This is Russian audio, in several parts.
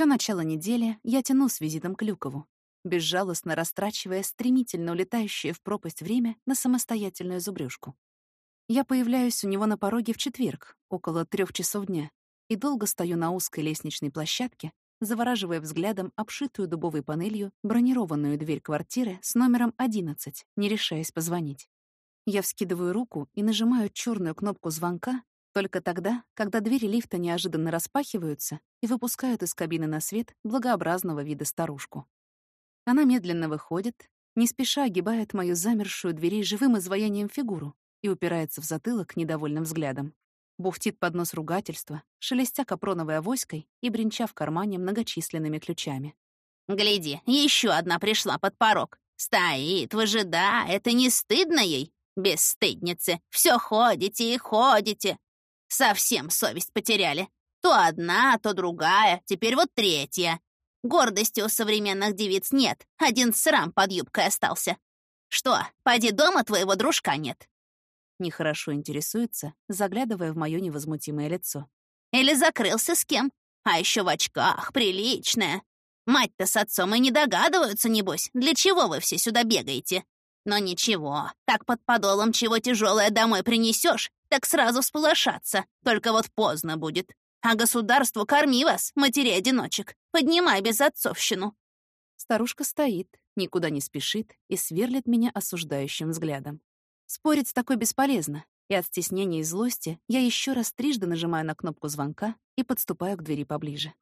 Все начало недели я тяну с визитом к Люкову, безжалостно растрачивая стремительно улетающее в пропасть время на самостоятельную зубрюшку. Я появляюсь у него на пороге в четверг, около трех часов дня, и долго стою на узкой лестничной площадке, завораживая взглядом обшитую дубовой панелью бронированную дверь квартиры с номером 11, не решаясь позвонить. Я вскидываю руку и нажимаю черную кнопку звонка только тогда, когда двери лифта неожиданно распахиваются и выпускают из кабины на свет благообразного вида старушку. Она медленно выходит, не спеша огибает мою замершую дверей живым изваянием фигуру и упирается в затылок недовольным взглядом. Бухтит под нос ругательства, шелестя капроновой авоськой и бренча в кармане многочисленными ключами. «Гляди, еще одна пришла под порог. Стоит, выжидает, это не стыдно ей? Бесстыдницы, все ходите и ходите. Совсем совесть потеряли. То одна, то другая, теперь вот третья. Гордости у современных девиц нет, один срам под юбкой остался. Что, поди дома твоего дружка нет? Нехорошо интересуется, заглядывая в мое невозмутимое лицо. Или закрылся с кем? А еще в очках, приличная. Мать-то с отцом и не догадываются, небось, для чего вы все сюда бегаете. Но ничего, так под подолом чего тяжелое домой принесешь, так сразу сполошаться. Только вот поздно будет. А государству корми вас, матери-одиночек. Поднимай безотцовщину. Старушка стоит, никуда не спешит и сверлит меня осуждающим взглядом. Спорить с такой бесполезно, и от стеснения и злости я еще раз трижды нажимаю на кнопку звонка и подступаю к двери поближе.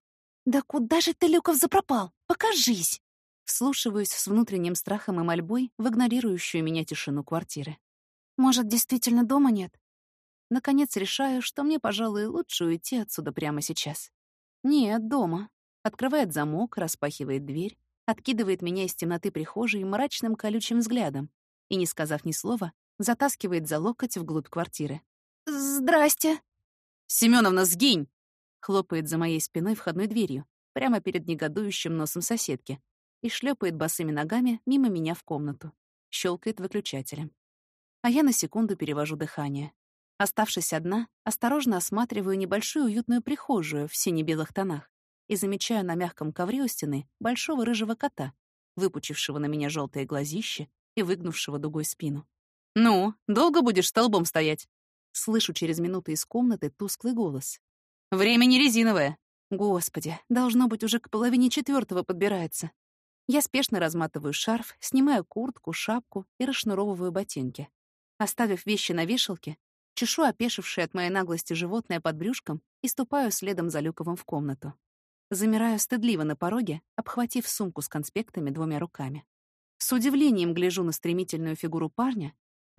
«Да куда же ты, Люков, запропал? Покажись!» Вслушиваюсь с внутренним страхом и мольбой в игнорирующую меня тишину квартиры. «Может, действительно дома нет?» Наконец решаю, что мне, пожалуй, лучше уйти отсюда прямо сейчас. Нет, дома. Открывает замок, распахивает дверь, откидывает меня из темноты прихожей мрачным колючим взглядом и, не сказав ни слова, затаскивает за локоть вглубь квартиры. «Здрасте!» «Семёновна, сгинь!» хлопает за моей спиной входной дверью, прямо перед негодующим носом соседки, и шлепает босыми ногами мимо меня в комнату. Щелкает выключателем. А я на секунду перевожу дыхание. Оставшись одна, осторожно осматриваю небольшую уютную прихожую в сине-белых тонах и замечаю на мягком ковре у стены большого рыжего кота, выпучившего на меня желтые глазища и выгнувшего дугой спину. «Ну, долго будешь столбом стоять?» Слышу через минуту из комнаты тусклый голос. «Время не резиновое!» Господи, должно быть, уже к половине четвертого подбирается. Я спешно разматываю шарф, снимаю куртку, шапку и расшнуровываю ботинки. Оставив вещи на вешалке, Чешу опешившее от моей наглости животное под брюшком и ступаю следом за Люковым в комнату. Замираю стыдливо на пороге, обхватив сумку с конспектами двумя руками. С удивлением гляжу на стремительную фигуру парня,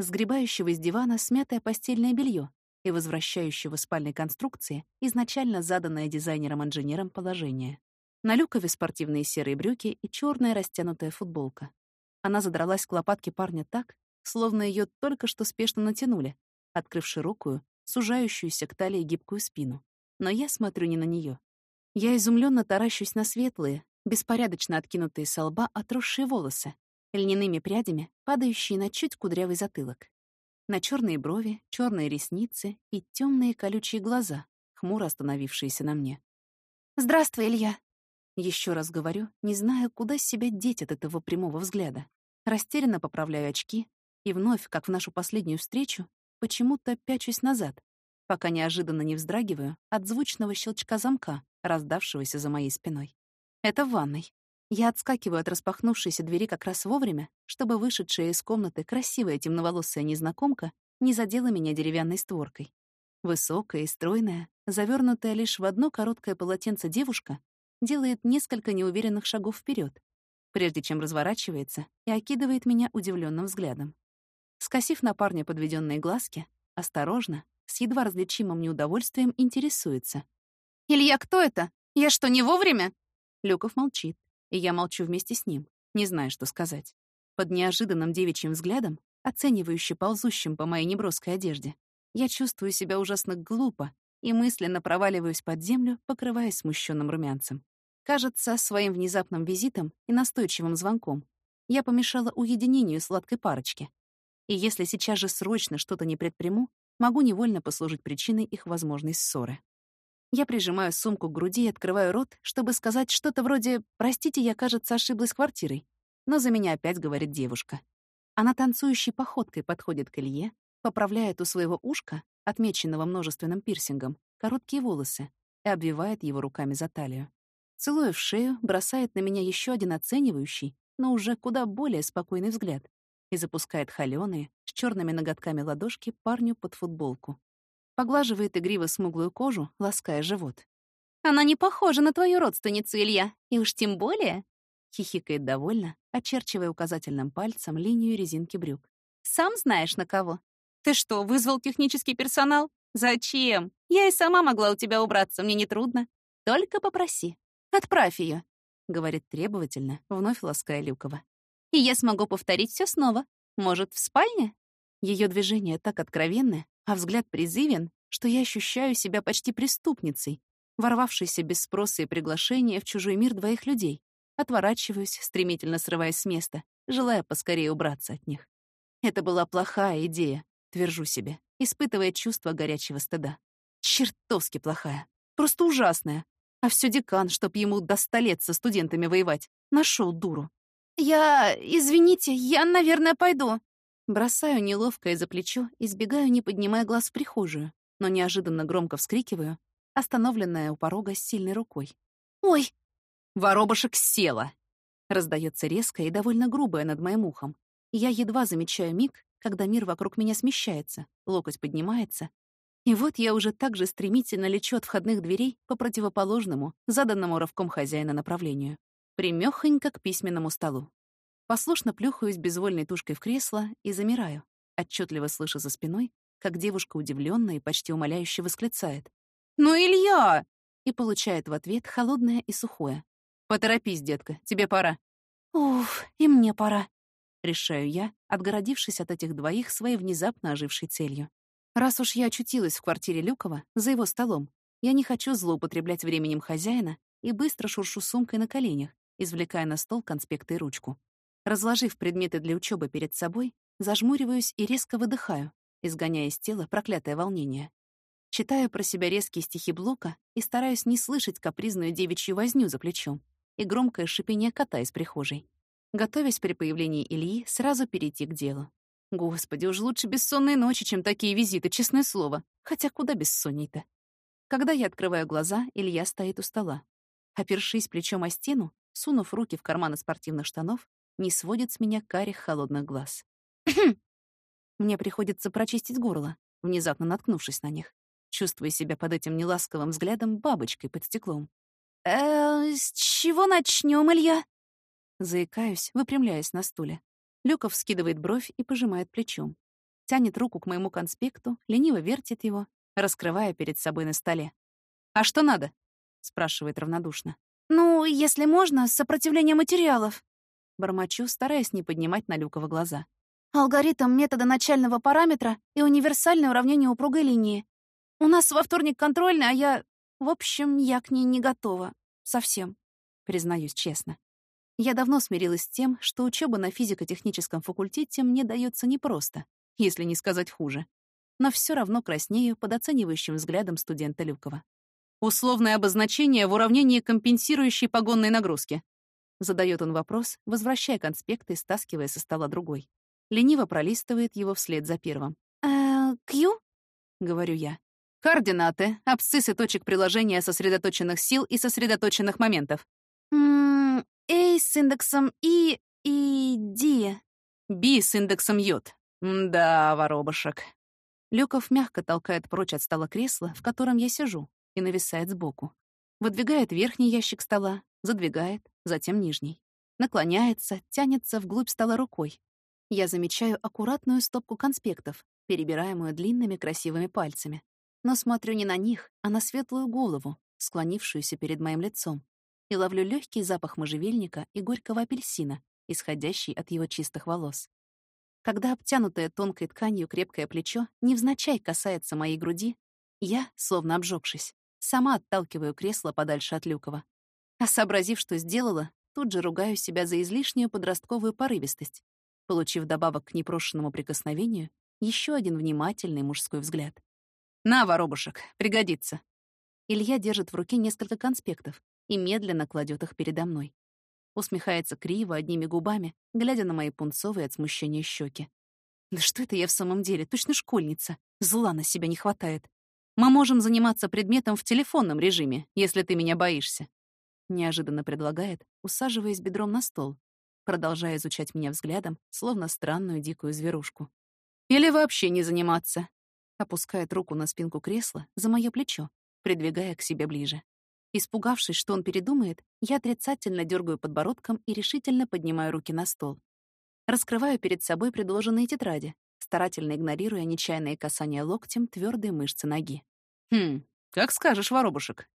сгребающего из дивана смятое постельное белье и возвращающего спальной конструкции изначально заданное дизайнером-инженером положение. На Люкове спортивные серые брюки и черная растянутая футболка. Она задралась к лопатке парня так, словно ее только что спешно натянули, открыв широкую, сужающуюся к талии гибкую спину. Но я смотрю не на нее. Я изумленно таращусь на светлые, беспорядочно откинутые со лба отросшие волосы, льняными прядями, падающие на чуть кудрявый затылок. На черные брови, черные ресницы и темные колючие глаза, хмуро остановившиеся на мне. «Здравствуй, Илья!» Еще раз говорю, не зная, куда себя деть от этого прямого взгляда. Растерянно поправляю очки и вновь, как в нашу последнюю встречу, почему-то пячусь назад, пока неожиданно не вздрагиваю от звучного щелчка замка, раздавшегося за моей спиной. Это в ванной. Я отскакиваю от распахнувшейся двери как раз вовремя, чтобы вышедшая из комнаты красивая темноволосая незнакомка не задела меня деревянной створкой. Высокая и стройная, завернутая лишь в одно короткое полотенце девушка, делает несколько неуверенных шагов вперед, прежде чем разворачивается и окидывает меня удивленным взглядом. Скосив на парня подведенные глазки, осторожно, с едва различимым неудовольствием интересуется. «Илья, кто это? Я что, не вовремя?» Люков молчит, и я молчу вместе с ним, не зная, что сказать. Под неожиданным девичьим взглядом, оценивающе ползущим по моей неброской одежде, я чувствую себя ужасно глупо и мысленно проваливаюсь под землю, покрываясь смущенным румянцем. Кажется, своим внезапным визитом и настойчивым звонком Я помешала уединению сладкой парочки. И если сейчас же срочно что-то не предприму, могу невольно послужить причиной их возможной ссоры. Я прижимаю сумку к груди и открываю рот, чтобы сказать что-то вроде «Простите, я, кажется, ошиблась квартирой». Но за меня опять говорит девушка. Она танцующей походкой подходит к Илье, поправляет у своего ушка, отмеченного множественным пирсингом, короткие волосы и обвивает его руками за талию. Целуя в шею, бросает на меня еще один оценивающий, но уже куда более спокойный взгляд и запускает холёные, с черными ноготками ладошки парню под футболку. Поглаживает игриво смуглую кожу, лаская живот. «Она не похожа на твою родственницу, Илья, и уж тем более...» Хихикает довольно, очерчивая указательным пальцем линию резинки брюк. «Сам знаешь, на кого. Ты что, вызвал технический персонал? Зачем? Я и сама могла у тебя убраться, мне не трудно. Только попроси. Отправь ее, говорит требовательно, вновь лаская Люкова. И я смогу повторить все снова. Может, в спальне? Ее движение так откровенное, а взгляд призывен, что я ощущаю себя почти преступницей, ворвавшейся без спроса и приглашения в чужой мир двоих людей. Отворачиваюсь, стремительно срываясь с места, желая поскорее убраться от них. Это была плохая идея, твержу себе, испытывая чувство горячего стыда. Чертовски плохая. Просто ужасная. А все декан, чтоб ему до ста лет со студентами воевать, нашел дуру. «Я... извините, я, наверное, пойду». Бросаю неловкое за плечо и сбегаю, не поднимая глаз в прихожую, но неожиданно громко вскрикиваю, остановленная у порога сильной рукой. «Ой!» «Воробушек села!» Раздается резко и довольно грубое над моим ухом. Я едва замечаю миг, когда мир вокруг меня смещается, локоть поднимается, и вот я уже так же стремительно лечу от входных дверей по противоположному, заданному рывком хозяина направлению, примёхонько к письменному столу. Послушно плюхаюсь безвольной тушкой в кресло и замираю, отчетливо слыша за спиной, как девушка удивленно и почти умоляюще восклицает. «Ну, Илья!» и получает в ответ холодное и сухое. «Поторопись, детка, тебе пора». «Уф, и мне пора», — решаю я, отгородившись от этих двоих своей внезапно ожившей целью. Раз уж я очутилась в квартире Люкова, за его столом, я не хочу злоупотреблять временем хозяина и быстро шуршу сумкой на коленях, извлекая на стол конспекты и ручку. Разложив предметы для учебы перед собой, зажмуриваюсь и резко выдыхаю, изгоняя из тела проклятое волнение. Читаю про себя резкие стихи Блока и стараюсь не слышать капризную девичью возню за плечом и громкое шипение кота из прихожей. Готовясь при появлении Ильи сразу перейти к делу. Господи, уж лучше бессонные ночи, чем такие визиты, честное слово. Хотя куда бессонней-то? Когда я открываю глаза, Илья стоит у стола. Опершись плечом о стену, сунув руки в карманы спортивных штанов, не сводит с меня карих холодных глаз. Мне приходится прочистить горло, внезапно наткнувшись на них, чувствуя себя под этим неласковым взглядом бабочкой под стеклом. «Э, с чего начнем, Илья?» Заикаюсь, выпрямляясь на стуле. Люков скидывает бровь и пожимает плечом. Тянет руку к моему конспекту, лениво вертит его, раскрывая перед собой на столе. «А что надо?» — спрашивает равнодушно. «Ну, если можно, сопротивление материалов». Бормочу, стараясь не поднимать на Люкова глаза. «Алгоритм метода начального параметра и универсальное уравнение упругой линии. У нас во вторник контрольный, а я... В общем, я к ней не готова. Совсем. Признаюсь честно. Я давно смирилась с тем, что учеба на физико-техническом факультете мне дается непросто, если не сказать хуже. Но все равно краснею под оценивающим взглядом студента Люкова. Условное обозначение в уравнении компенсирующей погонной нагрузки. Задает он вопрос, возвращая конспект и стаскивая со стола другой. Лениво пролистывает его вслед за первым. «Э, Кью?» — говорю я. Координаты, абсциссы точек приложения сосредоточенных сил и сосредоточенных моментов. A с индексом И и D. B с индексом йод. Да, воробушек. Люков мягко толкает прочь от стола кресло, в котором я сижу, и нависает сбоку. Выдвигает верхний ящик стола, задвигает, затем нижний. Наклоняется, тянется вглубь стола рукой. Я замечаю аккуратную стопку конспектов, перебираемую длинными красивыми пальцами. Но смотрю не на них, а на светлую голову, склонившуюся перед моим лицом и ловлю легкий запах можжевельника и горького апельсина, исходящий от его чистых волос. Когда обтянутое тонкой тканью крепкое плечо невзначай касается моей груди, я, словно обжегшись, сама отталкиваю кресло подальше от Люкова. А сообразив, что сделала, тут же ругаю себя за излишнюю подростковую порывистость, получив добавок к непрошенному прикосновению еще один внимательный мужской взгляд. «На, воробушек, пригодится». Илья держит в руке несколько конспектов и медленно кладет их передо мной. Усмехается криво, одними губами, глядя на мои пунцовые от смущения щеки. Да что это я в самом деле? Точно школьница. Зла на себя не хватает. Мы можем заниматься предметом в телефонном режиме, если ты меня боишься. Неожиданно предлагает, усаживаясь бедром на стол, продолжая изучать меня взглядом, словно странную дикую зверушку. Или вообще не заниматься. Опускает руку на спинку кресла за мое плечо, придвигая к себе ближе. Испугавшись, что он передумает, я отрицательно дергаю подбородком и решительно поднимаю руки на стол. Раскрываю перед собой предложенные тетради, старательно игнорируя нечаянные касания локтем твердой мышцы ноги. «Хм, как скажешь, воробушек».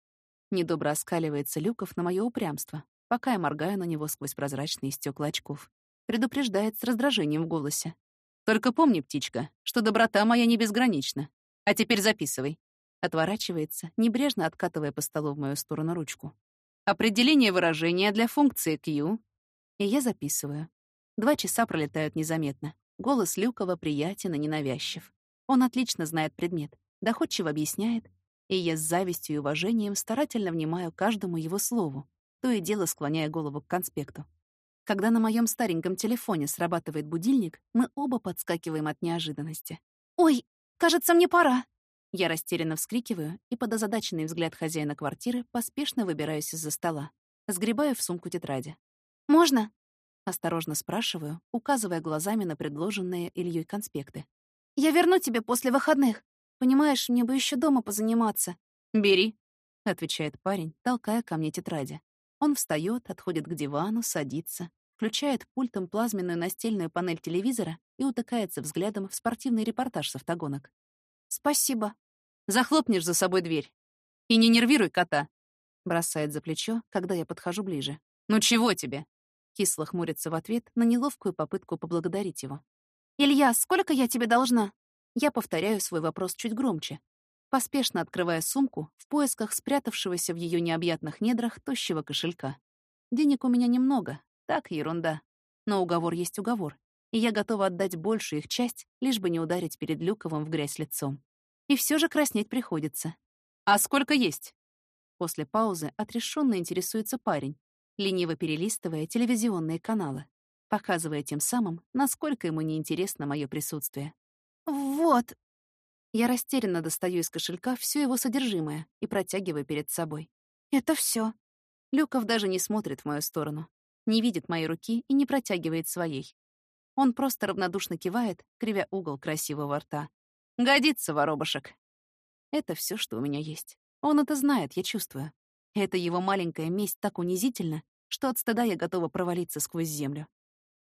Недобро оскаливается Люков на мое упрямство, пока я моргаю на него сквозь прозрачные стекла очков. Предупреждает с раздражением в голосе. «Только помни, птичка, что доброта моя не безгранична. А теперь записывай». Отворачивается, небрежно откатывая по столу в мою сторону ручку. Определение выражения для функции Q. И я записываю. Два часа пролетают незаметно. Голос Люкова приятен и ненавязчив. Он отлично знает предмет, доходчиво объясняет, и я с завистью и уважением старательно внимаю каждому его слову, то и дело склоняя голову к конспекту. Когда на моем стареньком телефоне срабатывает будильник, мы оба подскакиваем от неожиданности. «Ой, кажется, мне пора!» Я растерянно вскрикиваю и под озадаченный взгляд хозяина квартиры поспешно выбираюсь из-за стола. Сгребаю в сумку тетради. «Можно?» Осторожно спрашиваю, указывая глазами на предложенные Ильей конспекты. «Я верну тебе после выходных. Понимаешь, мне бы еще дома позаниматься». «Бери», — отвечает парень, толкая ко мне тетради. Он встает, отходит к дивану, садится, включает пультом плазменную настельную панель телевизора и утыкается взглядом в спортивный репортаж с автогонок. «Спасибо». «Захлопнешь за собой дверь. И не нервируй кота», — бросает за плечо, когда я подхожу ближе. «Ну чего тебе?» Кисло хмурится в ответ на неловкую попытку поблагодарить его. «Илья, сколько я тебе должна?» Я повторяю свой вопрос чуть громче, поспешно открывая сумку в поисках спрятавшегося в ее необъятных недрах тощего кошелька. Денег у меня немного, так ерунда. Но уговор есть уговор, и я готова отдать большую их часть, лишь бы не ударить перед Люковым в грязь лицом. И все же краснеть приходится. «А сколько есть?» После паузы отрешенно интересуется парень, лениво перелистывая телевизионные каналы, показывая тем самым, насколько ему неинтересно мое присутствие. «Вот». Я растерянно достаю из кошелька все его содержимое и протягиваю перед собой. «Это все. Люков даже не смотрит в мою сторону, не видит моей руки и не протягивает своей. Он просто равнодушно кивает, кривя угол красивого рта. «Годится, воробушек». Это все, что у меня есть. Он это знает, я чувствую. Это его маленькая месть так унизительна, что от стыда я готова провалиться сквозь землю.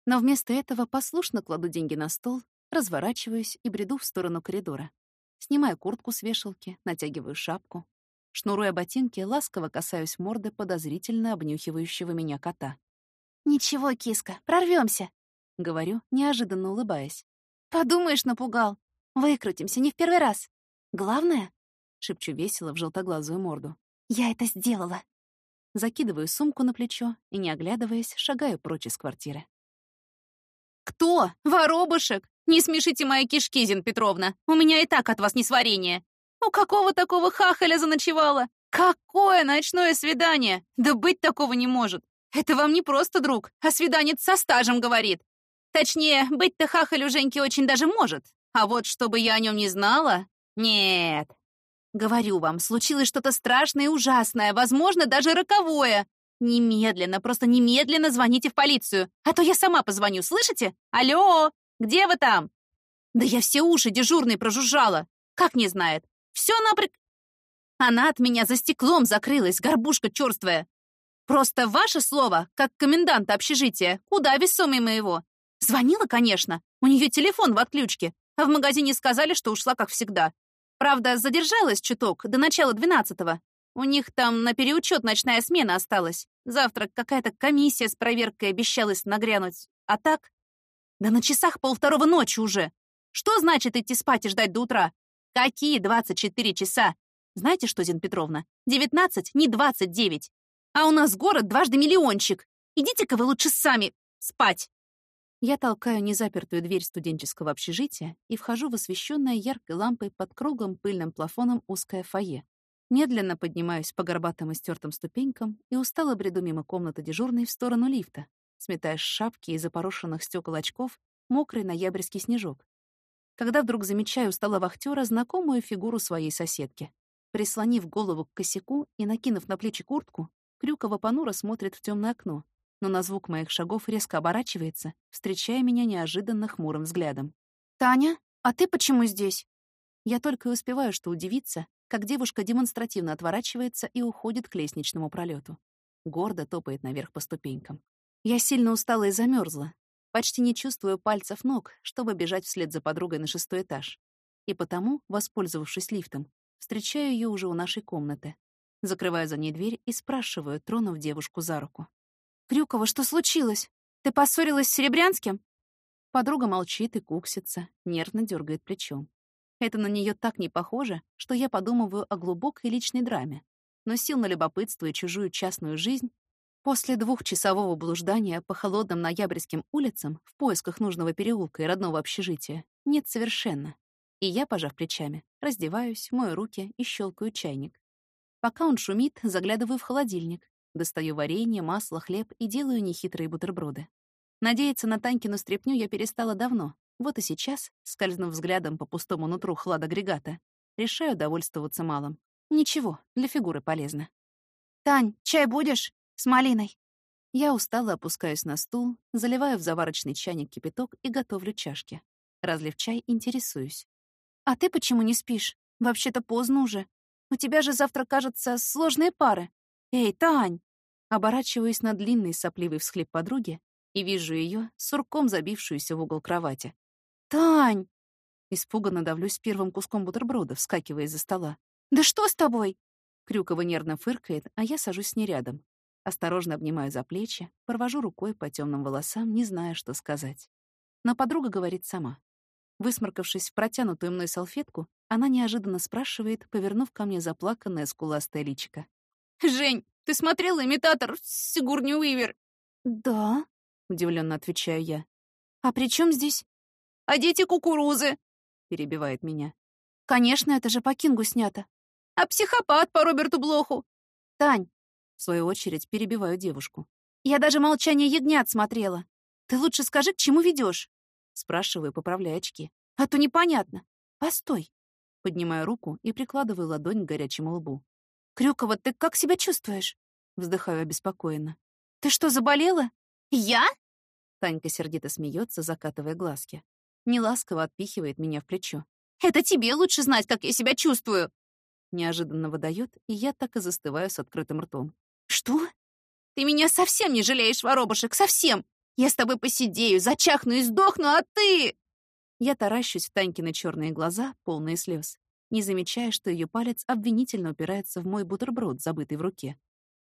Но вместо этого послушно кладу деньги на стол, разворачиваюсь и бреду в сторону коридора. Снимаю куртку с вешалки, натягиваю шапку. Шнуруя ботинки, ласково касаюсь морды подозрительно обнюхивающего меня кота. «Ничего, киска, прорвемся, говорю, неожиданно улыбаясь. «Подумаешь, напугал. Выкрутимся не в первый раз. Главное...» — шепчу весело в желтоглазую морду. Я это сделала. Закидываю сумку на плечо и, не оглядываясь, шагаю прочь из квартиры. «Кто? Воробушек? Не смешите мои кишки, Зин Петровна. У меня и так от вас несварение. У какого такого хахаля заночевала? Какое ночное свидание? Да быть такого не может. Это вам не просто друг, а свиданец со стажем говорит. Точнее, быть-то хахаль у Женьки очень даже может. А вот чтобы я о нем не знала? Нет, Говорю вам, случилось что-то страшное и ужасное, возможно, даже роковое. Немедленно, просто немедленно звоните в полицию, а то я сама позвоню, слышите? Алло, где вы там? Да я все уши дежурной прожужжала. Как не знает? Все напряг... Она от меня за стеклом закрылась, горбушка черствая. Просто ваше слово, как коменданта общежития, куда весомее моего. Звонила, конечно, у нее телефон в отключке, а в магазине сказали, что ушла, как всегда. Правда, задержалась чуток, до начала двенадцатого. У них там на переучет ночная смена осталась. Завтра какая-то комиссия с проверкой обещалась нагрянуть. А так? Да на часах полвторого ночи уже. Что значит идти спать и ждать до утра? Какие 24 часа? Знаете что, Зин Петровна, 19 не 29. А у нас город дважды миллиончик. Идите-ка вы лучше сами спать!» Я толкаю незапертую дверь студенческого общежития и вхожу в освещенное яркой лампой под круглым пыльным плафоном узкое фойе. Медленно поднимаюсь по горбатым и стертым ступенькам и устало бреду мимо комнаты дежурной в сторону лифта, сметая шапки и запорошенных стекол очков мокрый ноябрьский снежок. Когда вдруг замечаю устало вахтера знакомую фигуру своей соседки. Прислонив голову к косяку и накинув на плечи куртку, Крюкова понуро смотрит в темное окно, но на звук моих шагов резко оборачивается, встречая меня неожиданно хмурым взглядом. «Таня, а ты почему здесь?» Я только и успеваю что удивиться, как девушка демонстративно отворачивается и уходит к лестничному пролету. Гордо топает наверх по ступенькам. Я сильно устала и замерзла, почти не чувствую пальцев ног, чтобы бежать вслед за подругой на шестой этаж. И потому, воспользовавшись лифтом, встречаю ее уже у нашей комнаты. Закрываю за ней дверь и спрашиваю, тронув девушку за руку. «Крюкова, что случилось? Ты поссорилась с Серебрянским?» Подруга молчит и куксится, нервно дергает плечом. Это на нее так не похоже, что я подумываю о глубокой личной драме. Но сил на любопытство и чужую частную жизнь после двухчасового блуждания по холодным ноябрьским улицам в поисках нужного переулка и родного общежития нет совершенно. И я, пожав плечами, раздеваюсь, мою руки и щелкаю чайник. Пока он шумит, заглядываю в холодильник, Достаю варенье, масло, хлеб и делаю нехитрые бутерброды. Надеяться на Танькину стряпню я перестала давно. Вот и сейчас, скользнув взглядом по пустому нутру хладагрегата, решаю довольствоваться малым. Ничего, для фигуры полезно. «Тань, чай будешь? С малиной?» Я устало опускаюсь на стул, заливаю в заварочный чайник кипяток и готовлю чашки. Разлив чай, интересуюсь. «А ты почему не спишь? Вообще-то поздно уже. У тебя же завтра, кажется, сложные пары. «Эй, Тань!» Оборачиваюсь на длинный сопливый всхлип подруги и вижу ее, сурком забившуюся в угол кровати. «Тань!» Испуганно давлюсь первым куском бутерброда, вскакивая из-за стола. «Да что с тобой?» Крюкова нервно фыркает, а я сажусь с ней рядом. Осторожно обнимаю за плечи, провожу рукой по темным волосам, не зная, что сказать. Но подруга говорит сама. Высморкавшись в протянутую мной салфетку, она неожиданно спрашивает, повернув ко мне заплаканное скуластое личико. «Жень, ты смотрела имитатор Сигурни Уивер?» «Да», — удивленно отвечаю я. «А при чем здесь?» «А дети кукурузы?» — перебивает меня. «Конечно, это же по Кингу снято». «А психопат по Роберту Блоху?» «Тань», — в свою очередь перебиваю девушку. «Я даже «Молчание ягнят» смотрела. Ты лучше скажи, к чему ведешь? Спрашиваю, поправляя очки. «А то непонятно. Постой». Поднимаю руку и прикладываю ладонь к горячему лбу. «Крюкова, ты как себя чувствуешь?» Вздыхаю обеспокоенно. «Ты что, заболела?» «Я?» Танька сердито смеется, закатывая глазки. Неласково отпихивает меня в плечо. «Это тебе лучше знать, как я себя чувствую!» Неожиданно выдает, и я так и застываю с открытым ртом. «Что?» «Ты меня совсем не жалеешь, воробушек, совсем! Я с тобой посидею, зачахну и сдохну, а ты...» Я таращусь в Танькины черные глаза, полные слез не замечая, что ее палец обвинительно упирается в мой бутерброд, забытый в руке.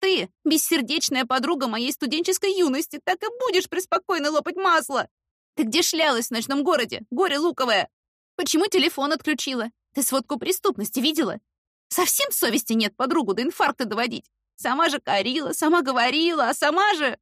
«Ты, бессердечная подруга моей студенческой юности, так и будешь преспокойно лопать масло! Ты где шлялась в ночном городе, горе луковое? Почему телефон отключила? Ты сводку преступности видела? Совсем совести нет подругу до инфаркта доводить. Сама же корила, сама говорила, а сама же...»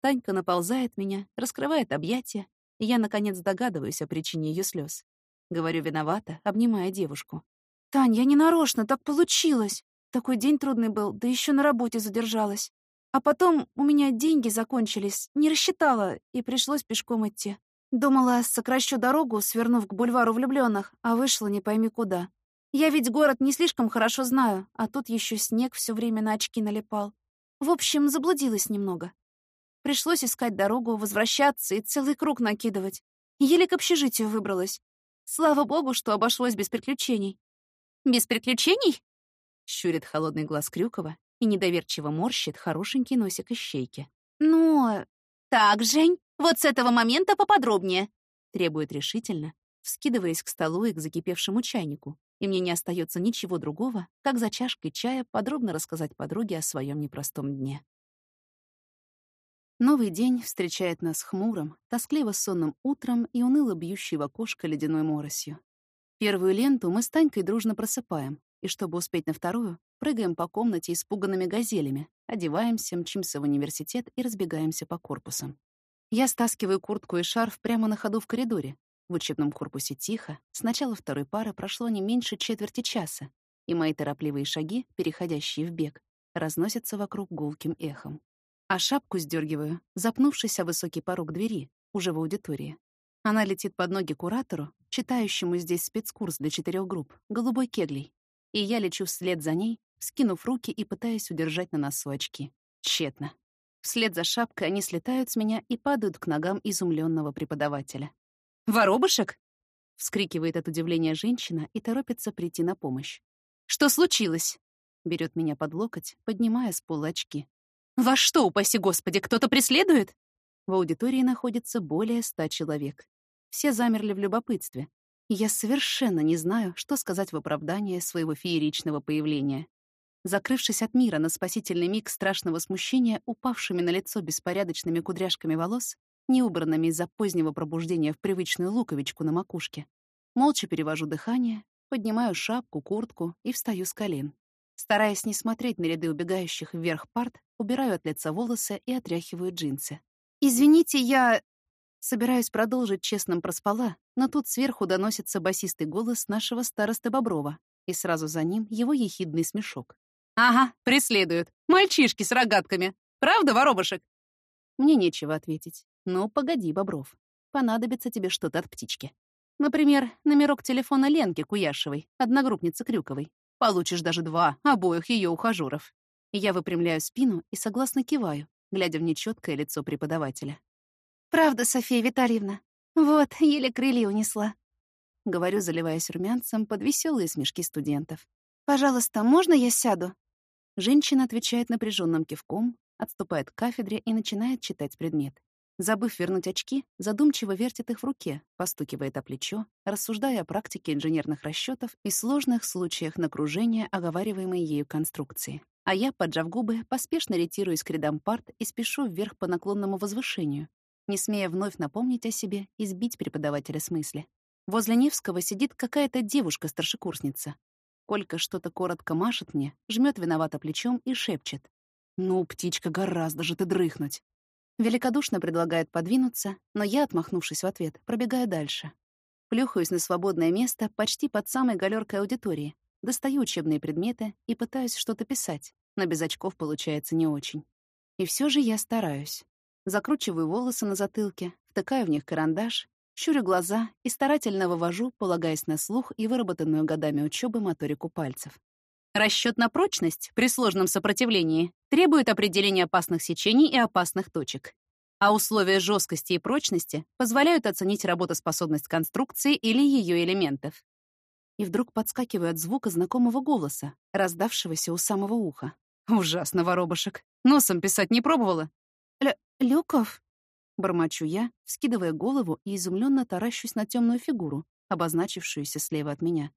Танька наползает меня, раскрывает объятия, и я, наконец, догадываюсь о причине ее слез. Говорю виновата, обнимая девушку. «Тань, я не нарочно, так получилось. Такой день трудный был, да еще на работе задержалась. А потом у меня деньги закончились, не рассчитала, и пришлось пешком идти. Думала, сокращу дорогу, свернув к бульвару влюбленных, а вышла не пойми куда. Я ведь город не слишком хорошо знаю, а тут еще снег все время на очки налипал. В общем, заблудилась немного. Пришлось искать дорогу, возвращаться и целый круг накидывать. Еле к общежитию выбралась. Слава богу, что обошлось без приключений. Без приключений?» Щурит холодный глаз Крюкова и недоверчиво морщит хорошенький носик ищейки. «Ну, так, Жень, вот с этого момента поподробнее», требует решительно, вскидываясь к столу и к закипевшему чайнику, и мне не остается ничего другого, как за чашкой чая подробно рассказать подруге о своем непростом дне. Новый день встречает нас хмурым, тоскливо сонным утром и уныло бьющей в окошко ледяной моросью. Первую ленту мы с Танькой дружно просыпаем, и чтобы успеть на вторую, прыгаем по комнате испуганными газелями, одеваемся, мчимся в университет и разбегаемся по корпусам. Я стаскиваю куртку и шарф прямо на ходу в коридоре. В учебном корпусе тихо. С начала второй пары прошло не меньше четверти часа, и мои торопливые шаги, переходящие в бег, разносятся вокруг гулким эхом. А шапку сдергиваю, запнувшись о высокий порог двери, уже в аудитории. Она летит под ноги куратору, читающему здесь спецкурс для четырех групп, голубой кеглей. И я лечу вслед за ней, скинув руки и пытаясь удержать на носу очки. Тщетно. Вслед за шапкой они слетают с меня и падают к ногам изумленного преподавателя. «Воробушек?» — вскрикивает от удивления женщина и торопится прийти на помощь. «Что случилось?» — берет меня под локоть, поднимая с пола очки. «Вас что, упаси господи, кто-то преследует?» В аудитории находится более ста человек. Все замерли в любопытстве. я совершенно не знаю, что сказать в оправдание своего фееричного появления. Закрывшись от мира на спасительный миг страшного смущения, упавшими на лицо беспорядочными кудряшками волос, неубранными из-за позднего пробуждения в привычную луковичку на макушке, молча перевожу дыхание, поднимаю шапку, куртку и встаю с колен. Стараясь не смотреть на ряды убегающих вверх парт, убираю от лица волосы и отряхиваю джинсы. «Извините, я...» Собираюсь продолжить честным проспала, но тут сверху доносится басистый голос нашего старосты Боброва, и сразу за ним его ехидный смешок. «Ага, преследуют. Мальчишки с рогатками. Правда, воробушек?» Мне нечего ответить. «Ну, погоди, Бобров. Понадобится тебе что-то от птички. Например, номерок телефона Ленки Куяшевой, одногруппницы Крюковой. Получишь даже два, обоих ее ухажеров. Я выпрямляю спину и согласно киваю, глядя в нечеткое лицо преподавателя. «Правда, София Витальевна. Вот, еле крылья унесла». Говорю, заливаясь румянцем под веселые смешки студентов. «Пожалуйста, можно я сяду?» Женщина отвечает напряженным кивком, отступает к кафедре и начинает читать предмет. Забыв вернуть очки, задумчиво вертит их в руке, постукивает о плечо, рассуждая о практике инженерных расчетов и сложных случаях накружения оговариваемой ею конструкции. А я, поджав губы, поспешно ретируюсь к рядам парт и спешу вверх по наклонному возвышению, не смея вновь напомнить о себе и сбить преподавателя с мысли. Возле Невского сидит какая-то девушка-старшекурсница. Колька что-то коротко машет мне, жмет виновато плечом и шепчет. «Ну, птичка, гораздо же ты дрыхнуть!» Великодушно предлагает подвинуться, но я, отмахнувшись в ответ, пробегаю дальше. Плюхаюсь на свободное место почти под самой галеркой аудитории, достаю учебные предметы и пытаюсь что-то писать, но без очков получается не очень. И все же я стараюсь. Закручиваю волосы на затылке, втыкаю в них карандаш, щурю глаза и старательно вывожу, полагаясь на слух и выработанную годами учебы моторику пальцев. Расчет на прочность при сложном сопротивлении требует определения опасных сечений и опасных точек. А условия жесткости и прочности позволяют оценить работоспособность конструкции или ее элементов. И вдруг подскакиваю от звука знакомого голоса, раздавшегося у самого уха. Ужасно, воробушек. Носом писать не пробовала? Л Люков? Бормочу я, вскидывая голову и изумленно таращусь на темную фигуру, обозначившуюся слева от меня.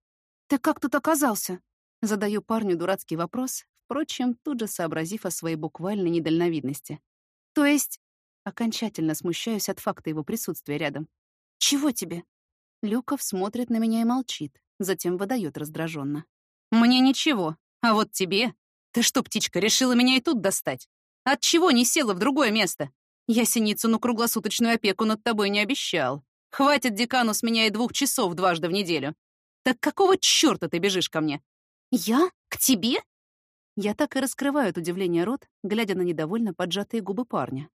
«Ты как тут оказался?» Задаю парню дурацкий вопрос, впрочем, тут же сообразив о своей буквальной недальновидности. То есть... Окончательно смущаюсь от факта его присутствия рядом. «Чего тебе?» Люков смотрит на меня и молчит, затем выдает раздраженно. «Мне ничего, а вот тебе? Ты что, птичка, решила меня и тут достать? Отчего не села в другое место? Я Синицыну круглосуточную опеку над тобой не обещал. Хватит декану с меня и двух часов дважды в неделю. Так какого чёрта ты бежишь ко мне? «Я? К тебе?» Я так и раскрываю от удивления рот, глядя на недовольно поджатые губы парня.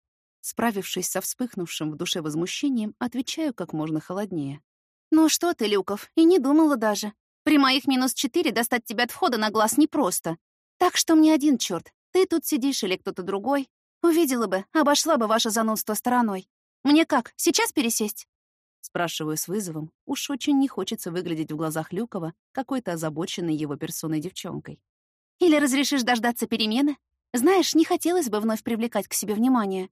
Справившись со вспыхнувшим в душе возмущением, отвечаю как можно холоднее. «Ну что ты, Люков, и не думала даже. При моих минус четыре достать тебя от входа на глаз непросто. Так что мне один черт. Ты тут сидишь или кто-то другой. Увидела бы, обошла бы ваше занудство стороной. Мне как, сейчас пересесть?» Спрашиваю с вызовом. Уж очень не хочется выглядеть в глазах Люкова какой-то озабоченной его персоной девчонкой. «Или разрешишь дождаться перемены? Знаешь, не хотелось бы вновь привлекать к себе внимание.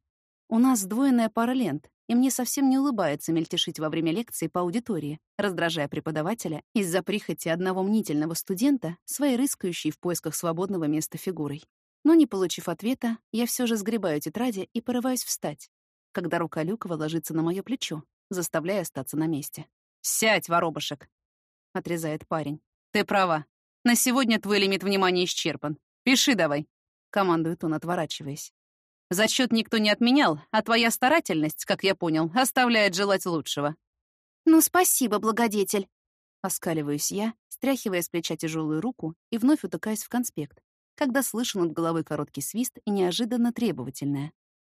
У нас сдвоенная пара лент, и мне совсем не улыбается мельтешить во время лекции по аудитории, раздражая преподавателя из-за прихоти одного мнительного студента, своей рыскающей в поисках свободного места фигурой. Но не получив ответа, я все же сгребаю тетради и порываюсь встать, когда рука Люкова ложится на мое плечо, заставляя остаться на месте. «Сядь, воробушек!» — отрезает парень. «Ты права. На сегодня твой лимит внимания исчерпан. Пиши давай», — командует он, отворачиваясь. «Зачет никто не отменял, а твоя старательность, как я понял, оставляет желать лучшего». «Ну, спасибо, благодетель», — оскаливаюсь я, стряхивая с плеча тяжелую руку и вновь утыкаюсь в конспект, когда слышу над головой короткий свист и неожиданно требовательное.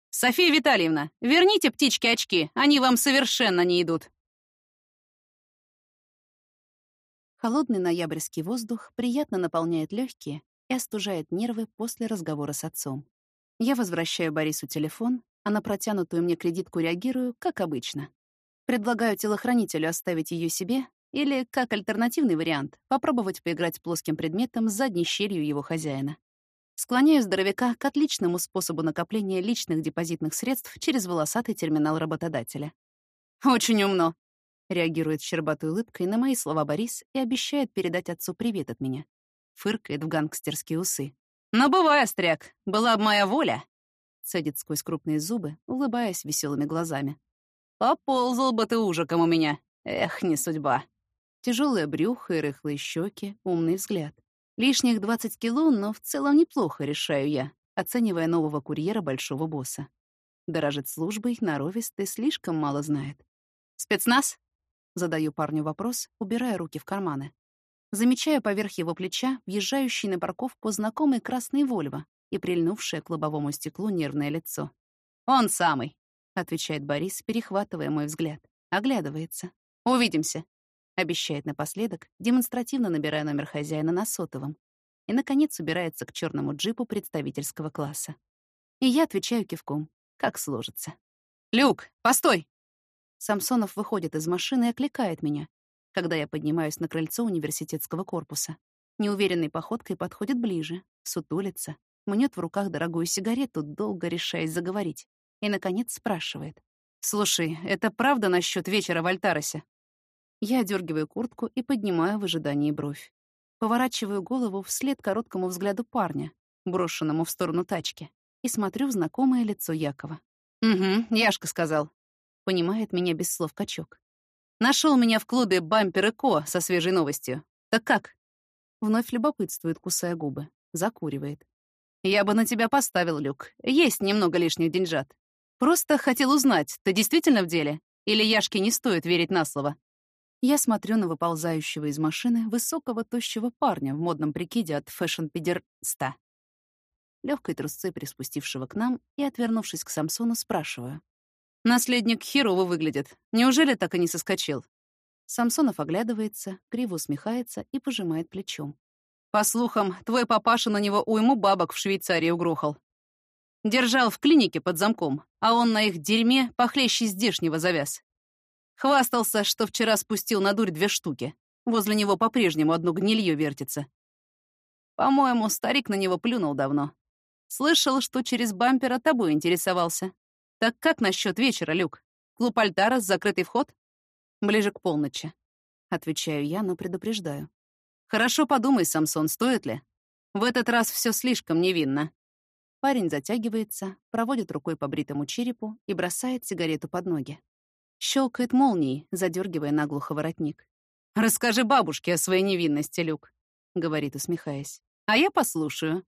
«София Витальевна, верните птички очки, они вам совершенно не идут». Холодный ноябрьский воздух приятно наполняет легкие и остужает нервы после разговора с отцом. Я возвращаю Борису телефон, а на протянутую мне кредитку реагирую, как обычно. Предлагаю телохранителю оставить ее себе или, как альтернативный вариант, попробовать поиграть плоским предметом с задней щелью его хозяина. Склоняю здоровяка к отличному способу накопления личных депозитных средств через волосатый терминал работодателя. «Очень умно», Реагирует щербатой улыбкой на мои слова Борис и обещает передать отцу привет от меня. Фыркает в гангстерские усы. «Но бывай, остряк, была бы моя воля!» Цедит сквозь крупные зубы, улыбаясь веселыми глазами. «Поползал бы ты ужиком у меня! Эх, не судьба!» Тяжелое брюхо и рыхлые щеки, умный взгляд. Лишних 20 кило, но в целом неплохо, решаю я, оценивая нового курьера большого босса. Дорожит службой, норовист и слишком мало знает. «Спецназ?» Задаю парню вопрос, убирая руки в карманы. Замечаю поверх его плеча въезжающий на парковку знакомый красный Вольво и прильнувшее к лобовому стеклу нервное лицо. «Он самый», — отвечает Борис, перехватывая мой взгляд. Оглядывается. «Увидимся», — обещает напоследок, демонстративно набирая номер хозяина на сотовом. И, наконец, убирается к черному джипу представительского класса. И я отвечаю кивком. Как сложится. «Люк, постой!» Самсонов выходит из машины и окликает меня, когда я поднимаюсь на крыльцо университетского корпуса. Неуверенной походкой подходит ближе, сутулится, мнет в руках дорогую сигарету, долго решаясь заговорить. И, наконец, спрашивает. «Слушай, это правда насчет вечера в Альтаросе?» Я одергиваю куртку и поднимаю в ожидании бровь. Поворачиваю голову вслед короткому взгляду парня, брошенному в сторону тачки, и смотрю в знакомое лицо Якова. «Угу, Яшка сказал. Понимает меня без слов качок. Нашел меня в клубе «Бампер и Ко» со свежей новостью. Так как? Вновь любопытствует, кусая губы. Закуривает. Я бы на тебя поставил, Люк. Есть немного лишних деньжат. Просто хотел узнать, ты действительно в деле? Или Яшке не стоит верить на слово? Я смотрю на выползающего из машины высокого тощего парня в модном прикиде от fashion -пидераста. Легкой трусцой припустившего к нам и, отвернувшись к Самсону, спрашиваю. Наследник херово выглядит. Неужели так и не соскочил? Самсонов оглядывается, криво усмехается и пожимает плечом. По слухам, твой папаша на него уйму бабок в Швейцарии угрохал. Держал в клинике под замком, а он на их дерьме похлеще здешнего завяз. Хвастался, что вчера спустил на дурь две штуки. Возле него по-прежнему одно гнилье вертится. По-моему, старик на него плюнул давно. Слышал, что через бампера тобой интересовался. Так как насчет вечера, Люк? Клуб Альтарас, закрытый вход? Ближе к полночи. Отвечаю я, но предупреждаю. Хорошо подумай, Самсон, стоит ли? В этот раз все слишком невинно. Парень затягивается, проводит рукой по бритому черепу и бросает сигарету под ноги. Щелкает молнией, задергивая наглухо воротник. «Расскажи бабушке о своей невинности, Люк», — говорит, усмехаясь. «А я послушаю»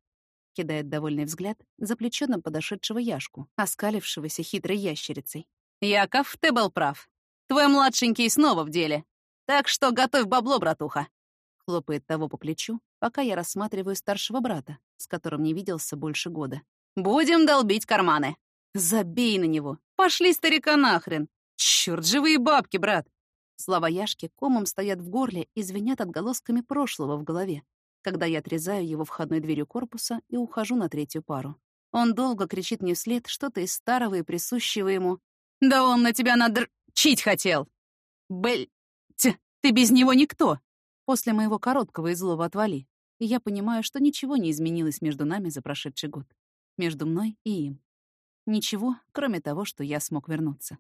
кидает довольный взгляд за плечо на подошедшего Яшку, оскалившегося хитрой ящерицей. «Яков, ты был прав. Твой младшенький снова в деле. Так что готовь бабло, братуха!» Хлопает того по плечу, пока я рассматриваю старшего брата, с которым не виделся больше года. «Будем долбить карманы!» «Забей на него! Пошли старика нахрен! Чёрт, живые бабки, брат!» Слова Яшки комом стоят в горле и звенят отголосками прошлого в голове когда я отрезаю его входной дверью корпуса и ухожу на третью пару. Он долго кричит мне вслед что-то из старого и присущего ему. «Да он на тебя надрчить хотел!» «Бль... ты без него никто!» После моего короткого и злого отвали. И я понимаю, что ничего не изменилось между нами за прошедший год. Между мной и им. Ничего, кроме того, что я смог вернуться.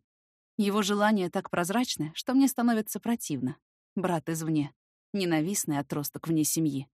Его желание так прозрачное, что мне становится противно. Брат извне. Ненавистный отросток вне семьи.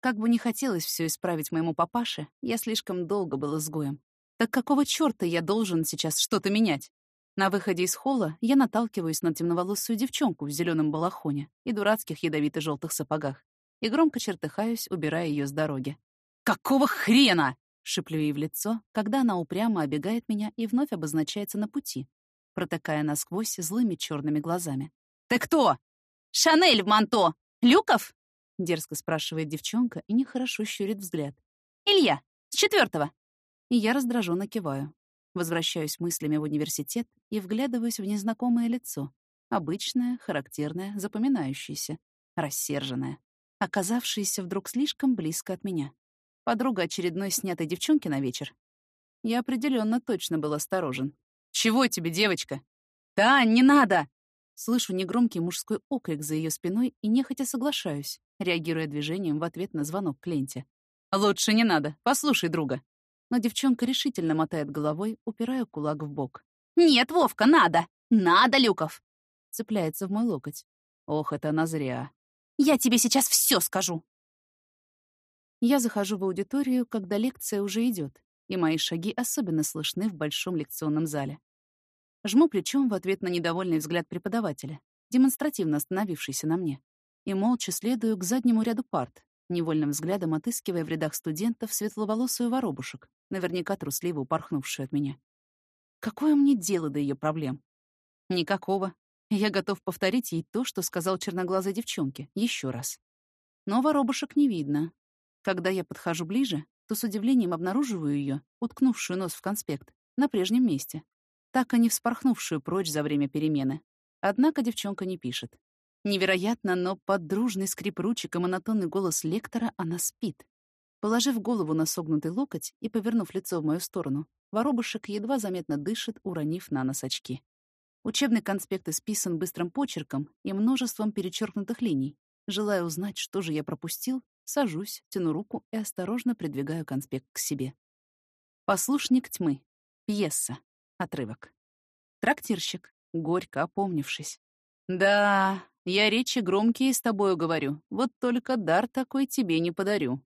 Как бы не хотелось все исправить моему папаше, я слишком долго был изгоем. Так какого чёрта я должен сейчас что-то менять? На выходе из холла я наталкиваюсь на темноволосую девчонку в зеленом балахоне и дурацких ядовито желтых сапогах. и громко чертыхаюсь, убирая ее с дороги. «Какого хрена?» — шиплю ей в лицо, когда она упрямо обегает меня и вновь обозначается на пути, протыкая насквозь злыми черными глазами. «Ты кто?» «Шанель в манто! Люков?» — дерзко спрашивает девчонка и нехорошо щурит взгляд. «Илья, с четвертого. И я раздраженно киваю. Возвращаюсь мыслями в университет и вглядываюсь в незнакомое лицо. Обычное, характерное, запоминающееся, рассерженное, оказавшееся вдруг слишком близко от меня. Подруга очередной снятой девчонки на вечер. Я определенно точно был осторожен. «Чего тебе, девочка?» «Да, не надо!» Слышу негромкий мужской окрик за ее спиной и нехотя соглашаюсь, реагируя движением в ответ на звонок к ленте. «Лучше не надо. Послушай друга». Но девчонка решительно мотает головой, упирая кулак в бок. «Нет, Вовка, надо! Надо, Люков!» Цепляется в мой локоть. Ох, это она зря. «Я тебе сейчас все скажу!» Я захожу в аудиторию, когда лекция уже идет, и мои шаги особенно слышны в большом лекционном зале. Жму плечом в ответ на недовольный взгляд преподавателя, демонстративно остановившийся на мне, и молча следую к заднему ряду парт, невольным взглядом отыскивая в рядах студентов светловолосую воробушек, наверняка трусливо упорхнувшую от меня. Какое мне дело до ее проблем? Никакого. Я готов повторить ей то, что сказал черноглазой девчонке, еще раз. Но воробушек не видно. Когда я подхожу ближе, то с удивлением обнаруживаю ее, уткнувшую нос в конспект, на прежнем месте, так и не вспорхнувшую прочь за время перемены. Однако девчонка не пишет. Невероятно, но под дружный скрип ручек и монотонный голос лектора она спит. Положив голову на согнутый локоть и повернув лицо в мою сторону, воробушек едва заметно дышит, уронив на нос очки. Учебный конспект исписан быстрым почерком и множеством перечеркнутых линий. Желая узнать, что же я пропустил, сажусь, тяну руку и осторожно придвигаю конспект к себе. «Послушник тьмы». Пьеса. Отрывок. Трактирщик, горько опомнившись. «Да, я речи громкие с тобою говорю, вот только дар такой тебе не подарю.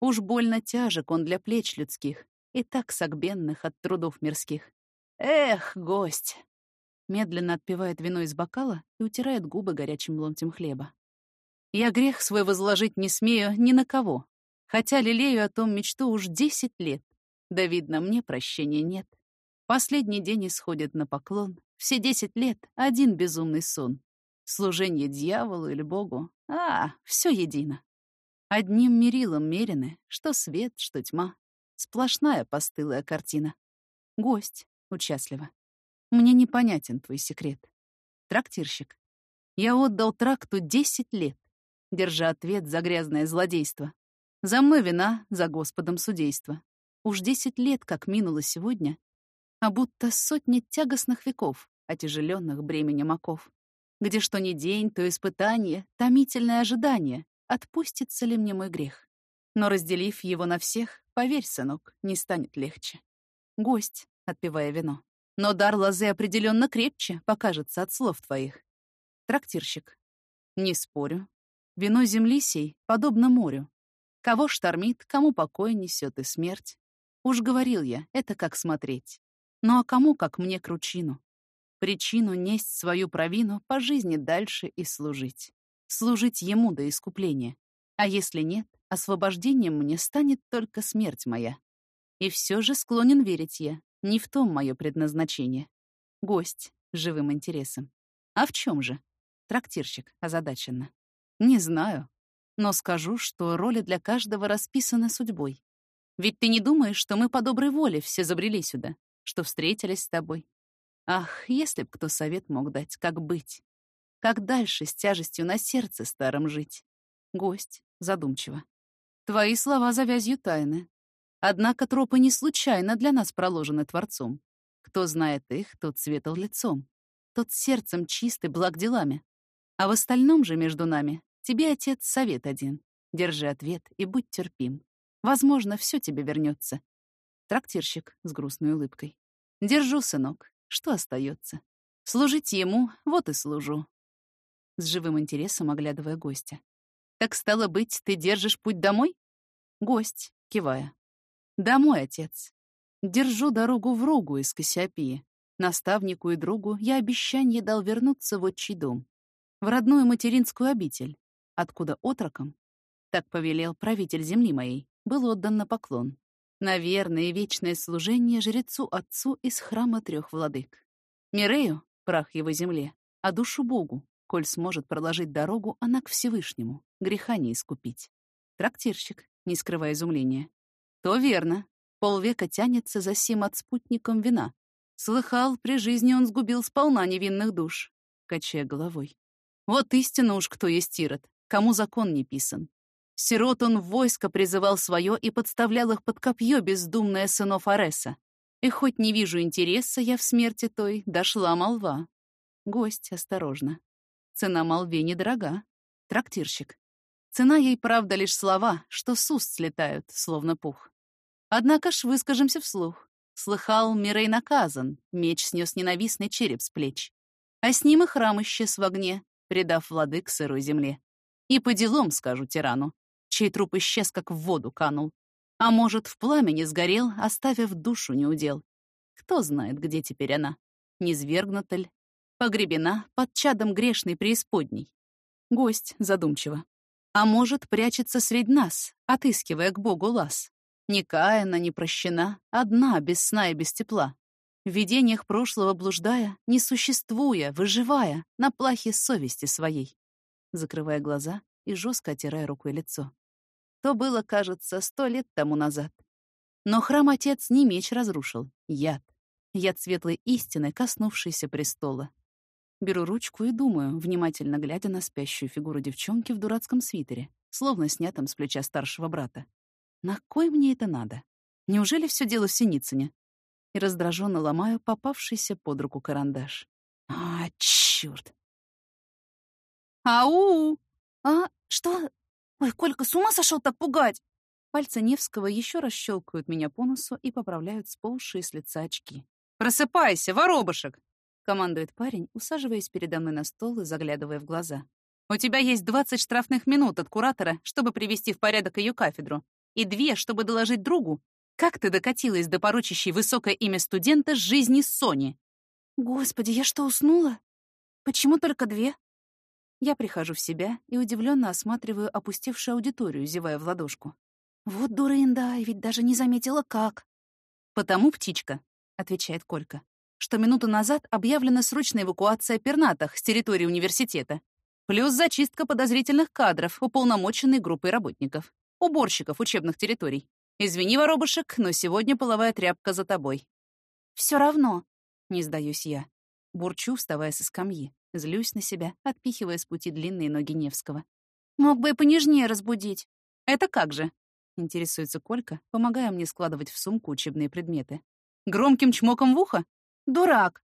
Уж больно тяжек он для плеч людских, и так согбенных от трудов мирских. Эх, гость!» Медленно отпивает вино из бокала и утирает губы горячим ломтем хлеба. «Я грех свой возложить не смею ни на кого, хотя лелею о том мечту уж десять лет. Да, видно, мне прощения нет. Последний день исходит на поклон, все десять лет — один безумный сон. Служение дьяволу или Богу — а, все едино. Одним мерилом мерены, что свет, что тьма. Сплошная постылая картина. Гость, участливо. Мне непонятен твой секрет. Трактирщик. Я отдал тракту десять лет, держа ответ за грязное злодейство. За мной вина, за Господом судейство. Уж десять лет, как минуло сегодня, а будто сотни тягостных веков, отяжеленных бременем оков где что ни день, то испытание, томительное ожидание, отпустится ли мне мой грех. Но разделив его на всех, поверь, сынок, не станет легче. Гость, отпивая вино. Но дар лозы определенно крепче, покажется от слов твоих. Трактирщик. Не спорю. Вино земли сей подобно морю. Кого штормит, кому покой несет и смерть. Уж говорил я, это как смотреть. Ну а кому, как мне, кручину? причину несть свою провину по жизни дальше и служить. Служить ему до искупления. А если нет, освобождением мне станет только смерть моя. И все же склонен верить я, не в том мое предназначение. Гость, живым интересом. А в чем же? Трактирщик, озадаченно. Не знаю, но скажу, что роли для каждого расписаны судьбой. Ведь ты не думаешь, что мы по доброй воле все забрели сюда, что встретились с тобой, Ах, если б кто совет мог дать, как быть. Как дальше с тяжестью на сердце старым жить? Гость задумчиво. Твои слова завязью тайны. Однако тропы не случайно для нас проложены Творцом. Кто знает их, тот светл лицом, тот сердцем чистый, благ делами. А в остальном же между нами тебе, отец, совет один. Держи ответ и будь терпим. Возможно, все тебе вернется. Трактирщик с грустной улыбкой. Держу, сынок, что остается? Служить ему, вот и служу. С живым интересом оглядывая гостя. Так стало быть, ты держишь путь домой? Гость, кивая. Домой, отец. Держу дорогу в Ругу из Кассиопии. Наставнику и другу я обещание дал вернуться в отчий дом. В родную материнскую обитель, откуда отроком Так повелел правитель земли моей, был отдан на поклон. На верное и вечное служение жрецу-отцу из храма трех владык. Мирею — прах его земле, а душу Богу, коль сможет проложить дорогу она к Всевышнему, греха не искупить. Трактирщик, не скрывая изумления. То верно. Полвека тянется за сим от спутником вина. Слыхал, при жизни он сгубил сполна невинных душ, качая головой. Вот истинно уж кто есть Ирод, кому закон не писан. Сирот он в войско призывал свое и подставлял их под копье бездумное сынов Ареса. И хоть не вижу интереса я в смерти той, дошла молва. Гость, осторожно. Цена молве недорога. Трактирщик. Цена ей, правда, лишь слова, что с уст слетают, словно пух. Однако ж выскажемся вслух. Слыхал, Мирей наказан, меч снес ненавистный череп с плеч. А с ним и храм исчез в огне, предав владык сырой земле. И по делам скажу тирану, чей труп исчез, как в воду канул. А может, в пламени сгорел, оставив душу неудел. Кто знает, где теперь она? Низвергнута ль? Погребена под чадом грешной преисподней? Гость задумчиво. А может, прячется средь нас, отыскивая к Богу лаз. Ни каяна, ни прощена, одна, без сна и без тепла. В видениях прошлого блуждая, не существуя, выживая, на плахе совести своей. Закрывая глаза и жестко отирая рукой лицо. То было, кажется, сто лет тому назад. Но храм отец не меч разрушил, яд. Яд светлой истины, коснувшийся престола. Беру ручку и думаю, внимательно глядя на спящую фигуру девчонки в дурацком свитере, словно снятом с плеча старшего брата. На кой мне это надо? Неужели все дело в Синицыне? И раздраженно ломаю попавшийся под руку карандаш. А, чёрт! Ау! А, что? Ой, Колька, с ума сошел так пугать? Пальцы Невского еще раз щелкают меня по носу и поправляют сползшие с лица очки. «Просыпайся, воробушек!» — командует парень, усаживаясь передо мной на стол и заглядывая в глаза. «У тебя есть 20 штрафных минут от куратора, чтобы привести в порядок ее кафедру и две, чтобы доложить другу, как ты докатилась до порочащей высокое имя студента жизни Сони. Господи, я что, уснула? Почему только две? Я прихожу в себя и удивленно осматриваю опустевшую аудиторию, зевая в ладошку. Вот дурында, ведь даже не заметила, как. «Потому, птичка», — отвечает Колька, что минуту назад объявлена срочная эвакуация пернатых с территории университета, плюс зачистка подозрительных кадров, уполномоченной группой работников уборщиков учебных территорий. Извини, воробушек, но сегодня половая тряпка за тобой. Все равно. Не сдаюсь я. Бурчу, вставая со скамьи. Злюсь на себя, отпихивая с пути длинные ноги Невского. Мог бы и понежнее разбудить. Это как же? Интересуется Колька, помогая мне складывать в сумку учебные предметы. Громким чмоком в ухо? Дурак.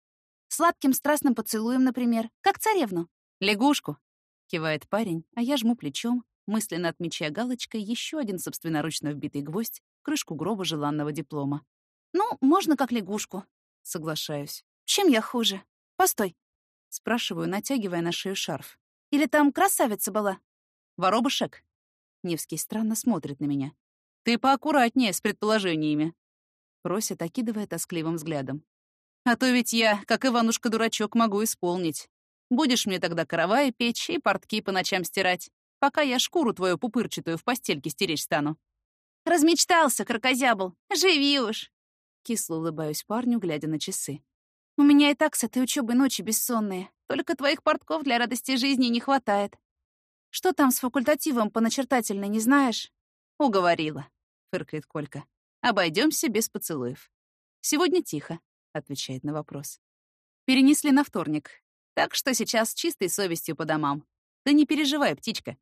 Сладким страстным поцелуем, например, как царевну. Лягушку. Кивает парень, а я жму плечом, мысленно отмечая галочкой еще один собственноручно вбитый гвоздь крышку гроба желанного диплома. «Ну, можно как лягушку». Соглашаюсь. «Чем я хуже? Постой». Спрашиваю, натягивая на шею шарф. «Или там красавица была?» «Воробушек?» Невский странно смотрит на меня. «Ты поаккуратнее с предположениями», — просит, окидывая тоскливым взглядом. «А то ведь я, как Иванушка-дурачок, могу исполнить. Будешь мне тогда каравай печь и портки по ночам стирать пока я шкуру твою пупырчатую в постельке стеречь стану». «Размечтался, крокозябл! Живи уж!» Кисло улыбаюсь парню, глядя на часы. «У меня и так с этой учебой ночи бессонные. Только твоих портков для радости жизни не хватает. Что там с факультативом по начертательной, не знаешь?» «Уговорила», — фыркает Колька. Обойдемся без поцелуев». «Сегодня тихо», — отвечает на вопрос. «Перенесли на вторник, так что сейчас чистой совестью по домам. Ты не переживай, птичка.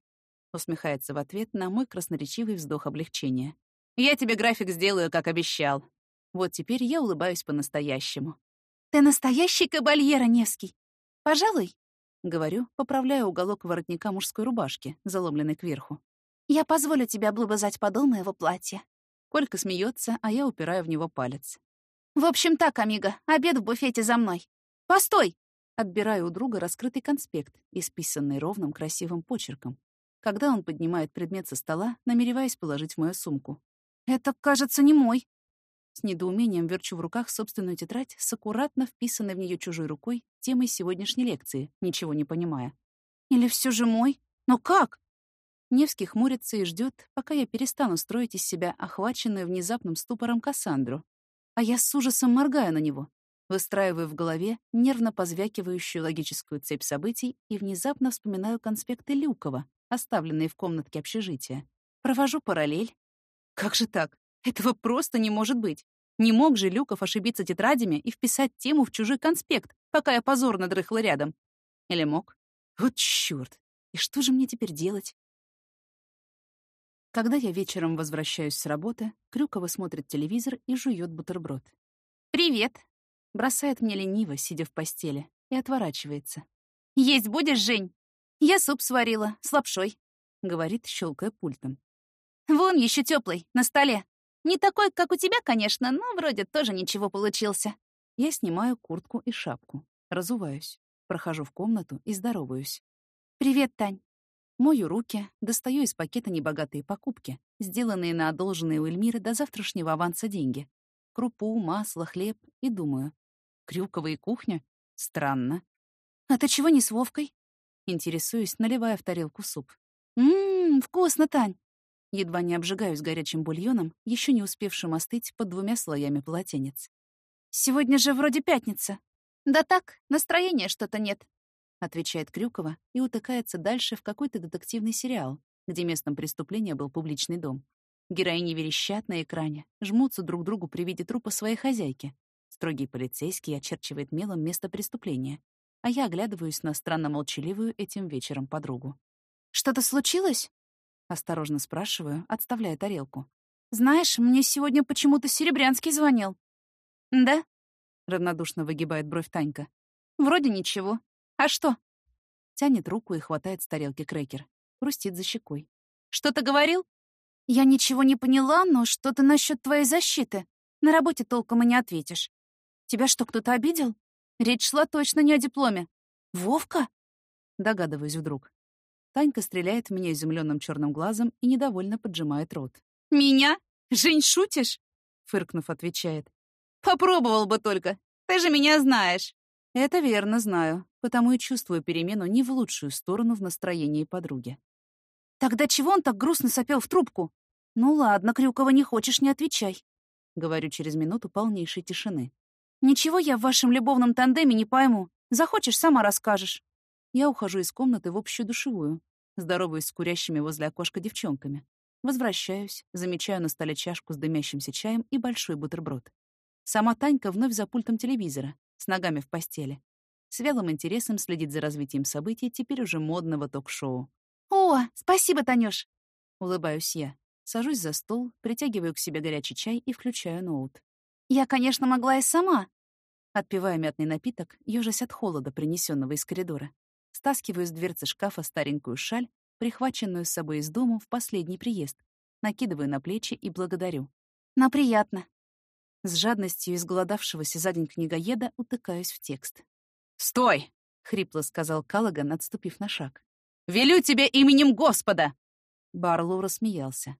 Усмехается в ответ на мой красноречивый вздох облегчения. «Я тебе график сделаю, как обещал». Вот теперь я улыбаюсь по-настоящему. «Ты настоящий кабальера, Невский. Пожалуй?» — говорю, поправляя уголок воротника мужской рубашки, заломленной кверху. «Я позволю тебе облобызать подол моего платья». Колька смеется, а я упираю в него палец. «В общем так, амиго, обед в буфете за мной. Постой!» Отбираю у друга раскрытый конспект, исписанный ровным красивым почерком, когда он поднимает предмет со стола, намереваясь положить в мою сумку. «Это, кажется, не мой». С недоумением верчу в руках собственную тетрадь с аккуратно вписанной в нее чужой рукой темой сегодняшней лекции, ничего не понимая. «Или все же мой? Но как?» Невский хмурится и ждет, пока я перестану строить из себя охваченную внезапным ступором Кассандру. А я с ужасом моргаю на него, выстраиваю в голове нервно позвякивающую логическую цепь событий и внезапно вспоминаю конспекты Люкова, оставленные в комнатке общежития. Провожу параллель. Как же так? Этого просто не может быть. Не мог же Люков ошибиться тетрадями и вписать тему в чужой конспект, пока я позорно дрыхла рядом. Или мог? Вот чёрт! И что же мне теперь делать? Когда я вечером возвращаюсь с работы, Крюкова смотрит телевизор и жует бутерброд. «Привет!» — бросает мне лениво, сидя в постели, и отворачивается. «Есть будешь, Жень?» «Я суп сварила, с лапшой», — говорит, щелкая пультом. «Вон еще теплый, на столе. Не такой, как у тебя, конечно, но вроде тоже ничего получился». Я снимаю куртку и шапку, разуваюсь, прохожу в комнату и здороваюсь. «Привет, Тань». Мою руки, достаю из пакета небогатые покупки, сделанные на одолженные у Эльмиры до завтрашнего аванса деньги. Крупу, масло, хлеб и думаю. Крюкова и кухня? Странно. «А ты чего не с Вовкой?» Интересуюсь, наливая в тарелку суп. «Ммм, вкусно, Тань!» Едва не обжигаюсь горячим бульоном, еще не успевшим остыть под двумя слоями полотенец. «Сегодня же вроде пятница». «Да так, настроения что-то нет», — отвечает Крюкова и утыкается дальше в какой-то детективный сериал, где местом преступления был публичный дом. Героини верещат на экране, жмутся друг другу при виде трупа своей хозяйки. Строгий полицейский очерчивает мелом место преступления, а я оглядываюсь на странно молчаливую этим вечером подругу. «Что-то случилось?» — осторожно спрашиваю, отставляя тарелку. «Знаешь, мне сегодня почему-то Серебрянский звонил». «Да?» — равнодушно выгибает бровь Танька. «Вроде ничего. «А что?» Тянет руку и хватает с тарелки крекер. Хрустит за щекой. «Что-то говорил?» «Я ничего не поняла, но что-то насчет твоей защиты. На работе толком и не ответишь. Тебя что, кто-то обидел? Речь шла точно не о дипломе. Вовка?» Догадываюсь вдруг. Танька стреляет в меня изумленным черным глазом и недовольно поджимает рот. «Меня? Жень, шутишь?» Фыркнув, отвечает. «Попробовал бы только. Ты же меня знаешь». Это верно, знаю, потому и чувствую перемену не в лучшую сторону в настроении подруги. «Тогда чего он так грустно сопел в трубку?» «Ну ладно, Крюкова, не хочешь, не отвечай», — говорю через минуту полнейшей тишины. «Ничего я в вашем любовном тандеме не пойму. Захочешь, сама расскажешь». Я ухожу из комнаты в общую душевую, здороваюсь с курящими возле окошка девчонками. Возвращаюсь, замечаю на столе чашку с дымящимся чаем и большой бутерброд. Сама Танька вновь за пультом телевизора, с ногами в постели. С вялым интересом следит за развитием событий теперь уже модного ток-шоу. «О, спасибо, Танюш!» Улыбаюсь я. Сажусь за стол, притягиваю к себе горячий чай и включаю ноут. «Я, конечно, могла и сама!» Отпивая мятный напиток, ёжась от холода, принесенного из коридора. Стаскиваю с дверцы шкафа старенькую шаль, прихваченную с собой из дому в последний приезд. Накидываю на плечи и благодарю. «На приятно!» С жадностью изголодавшегося за день книгоеда утыкаюсь в текст. «Стой!» — хрипло сказал Каллаган, отступив на шаг. «Велю тебе именем Господа!» Барлоу рассмеялся.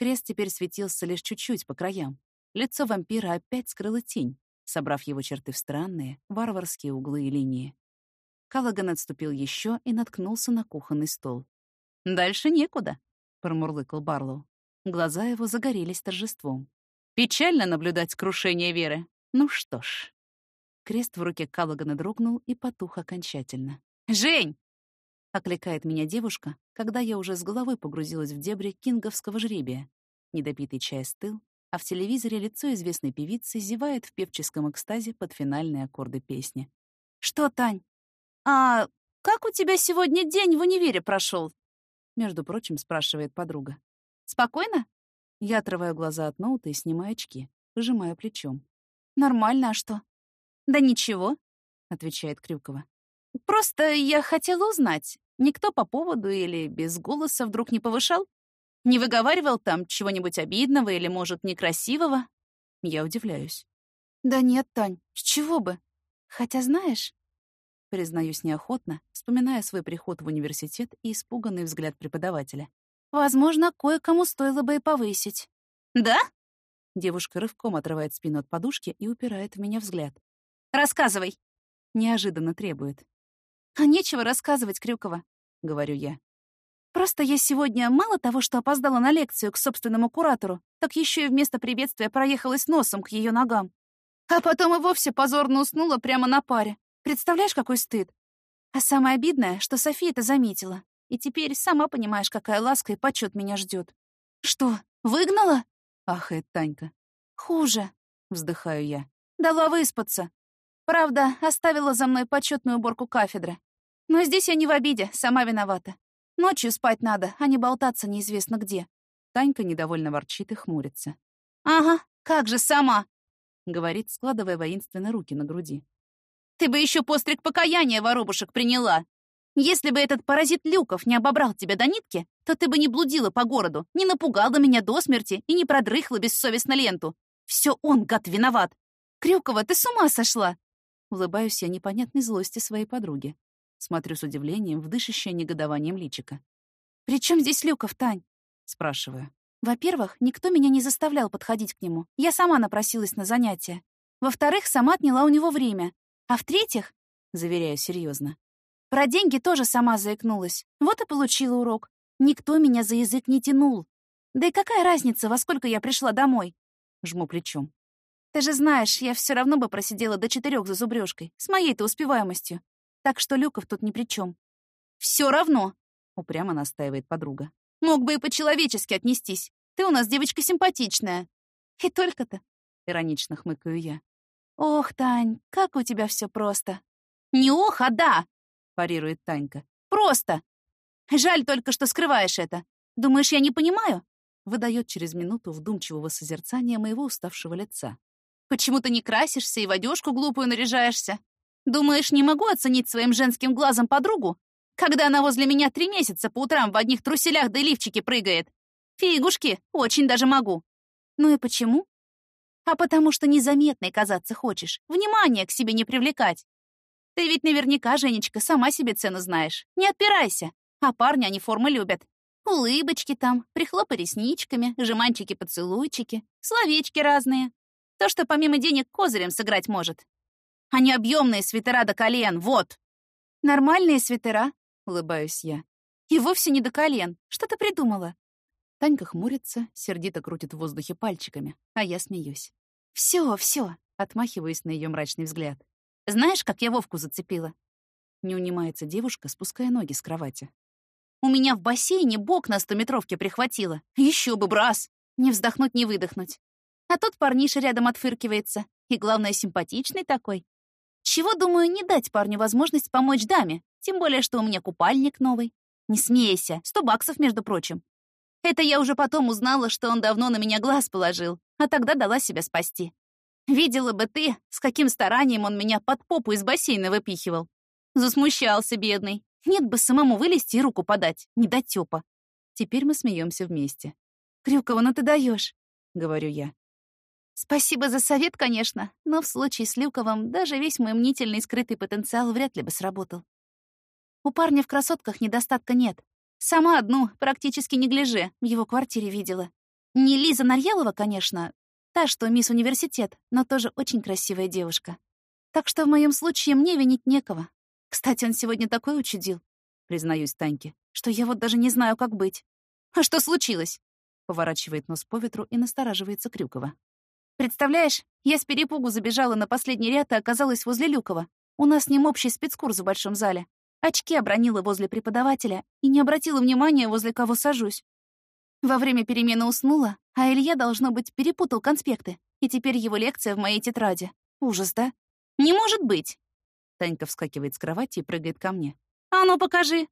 Крест теперь светился лишь чуть-чуть по краям. Лицо вампира опять скрыло тень, собрав его черты в странные, варварские углы и линии. Каллаган отступил еще и наткнулся на кухонный стол. «Дальше некуда», — промурлыкал Барлоу. Глаза его загорелись торжеством. Печально наблюдать крушение Веры. Ну что ж. Крест в руке Каллагана дрогнул и потух окончательно. «Жень!» — окликает меня девушка, когда я уже с головой погрузилась в дебри кинговского жребия. Недопитый чай стыл, а в телевизоре лицо известной певицы зевает в певческом экстазе под финальные аккорды песни. «Что, Тань? А как у тебя сегодня день в универе прошел? Между прочим, спрашивает подруга. «Спокойно?» Я отрываю глаза от ноута и снимаю очки, пожимая плечом. «Нормально, а что?» «Да ничего», — отвечает Крюкова. «Просто я хотела узнать, никто по поводу или без голоса вдруг не повышал? Не выговаривал там чего-нибудь обидного или, может, некрасивого?» Я удивляюсь. «Да нет, Тань, с чего бы? Хотя знаешь...» Признаюсь неохотно, вспоминая свой приход в университет и испуганный взгляд преподавателя. Возможно, кое-кому стоило бы и повысить. Да? Девушка рывком отрывает спину от подушки и упирает в меня взгляд. Рассказывай. Неожиданно требует. А нечего рассказывать, Крюкова, говорю я. Просто я сегодня мало того, что опоздала на лекцию к собственному куратору, так еще и вместо приветствия проехалась носом к ее ногам. А потом и вовсе позорно уснула прямо на паре. Представляешь, какой стыд? А самое обидное, что София это заметила. И теперь сама понимаешь, какая ласка и почет меня ждет. Что, выгнала? Ахает Танька. Хуже, вздыхаю я. Дала выспаться. Правда, оставила за мной почетную уборку кафедры. Но здесь я не в обиде, сама виновата. Ночью спать надо, а не болтаться неизвестно где. Танька недовольно ворчит и хмурится. «Ага, как же сама!» — говорит, складывая воинственно руки на груди. «Ты бы еще постриг покаяния воробушек приняла! Если бы этот паразит Люков не обобрал тебя до нитки, то ты бы не блудила по городу, не напугала меня до смерти и не продрыхла бессовестно ленту. Все он, гад, виноват! Крюкова, ты с ума сошла!» Улыбаюсь я непонятной злости своей подруги. Смотрю с удивлением в дышащее негодованием личика. «При чем здесь Люков, Тань?» — спрашиваю. «Во-первых, никто меня не заставлял подходить к нему. Я сама напросилась на занятия. Во-вторых, сама отняла у него время. А в-третьих, — заверяю серьезно, про деньги тоже сама заикнулась. Вот и получила урок. Никто меня за язык не тянул. Да и какая разница, во сколько я пришла домой?» Жму плечом. «Ты же знаешь, я все равно бы просидела до четырех за зубрежкой, с моей-то успеваемостью. Так что Люков тут ни при чем. Все равно, упрямо настаивает подруга. Мог бы и по-человечески отнестись. Ты у нас девочка симпатичная. И только-то, иронично хмыкаю я. Ох, Тань, как у тебя все просто. Не ох, а да, парирует Танька. Просто. Жаль только, что скрываешь это. Думаешь, я не понимаю? Выдает через минуту вдумчивого созерцания моего уставшего лица. Почему ты не красишься и в одежку глупую наряжаешься? Думаешь, не могу оценить своим женским глазом подругу, когда она возле меня три месяца по утрам в одних труселях да лифчике прыгает? Фигушки, очень даже могу. Ну и почему? А потому что незаметной казаться хочешь, внимание к себе не привлекать. Ты ведь наверняка, Женечка, сама себе цену знаешь. Не отпирайся. А парни они формы любят. Улыбочки там, прихлопы ресничками, жеманчики-поцелуйчики, словечки разные. То, что помимо денег козырем сыграть может. А не объемные свитера до колен, вот!» «Нормальные свитера», — улыбаюсь я. «И вовсе не до колен. Что ты придумала?» Танька хмурится, сердито крутит в воздухе пальчиками, а я смеюсь. «Всё, всё», — отмахиваюсь на её мрачный взгляд. «Знаешь, как я Вовку зацепила?» Не унимается девушка, спуская ноги с кровати. «У меня в бассейне бок на стометровке прихватило. Ещё бы, брас! Не вздохнуть, не выдохнуть. А тот парниша рядом отфыркивается. И, главное, симпатичный такой. Чего, думаю, не дать парню возможность помочь даме, тем более, что у меня купальник новый. Не смейся, сто баксов, между прочим. Это я уже потом узнала, что он давно на меня глаз положил, а тогда дала себя спасти. Видела бы ты, с каким старанием он меня под попу из бассейна выпихивал. Засмущался, бедный. Нет бы самому вылезти и руку подать, не до тёпа. Теперь мы смеемся вместе. «Крюкова, ну ты даешь, говорю я. Спасибо за совет, конечно, но в случае с Люковым даже весь мой мнительный скрытый потенциал вряд ли бы сработал. У парня в красотках недостатка нет. Сама одну, практически не гляже, в его квартире видела. Не Лиза Нарьялова, конечно, та, что мисс университет, но тоже очень красивая девушка. Так что в моем случае мне винить некого. Кстати, он сегодня такой учудил, признаюсь Таньке, что я вот даже не знаю, как быть. А что случилось? Поворачивает нос по ветру и настораживается Крюкова. Представляешь, я с перепугу забежала на последний ряд и оказалась возле Люкова. У нас с ним общий спецкурс в большом зале. Очки обронила возле преподавателя и не обратила внимания, возле кого сажусь. Во время перемены уснула, а Илья, должно быть, перепутал конспекты, и теперь его лекция в моей тетради. Ужас, да? Не может быть! Танька вскакивает с кровати и прыгает ко мне. «А ну, покажи!»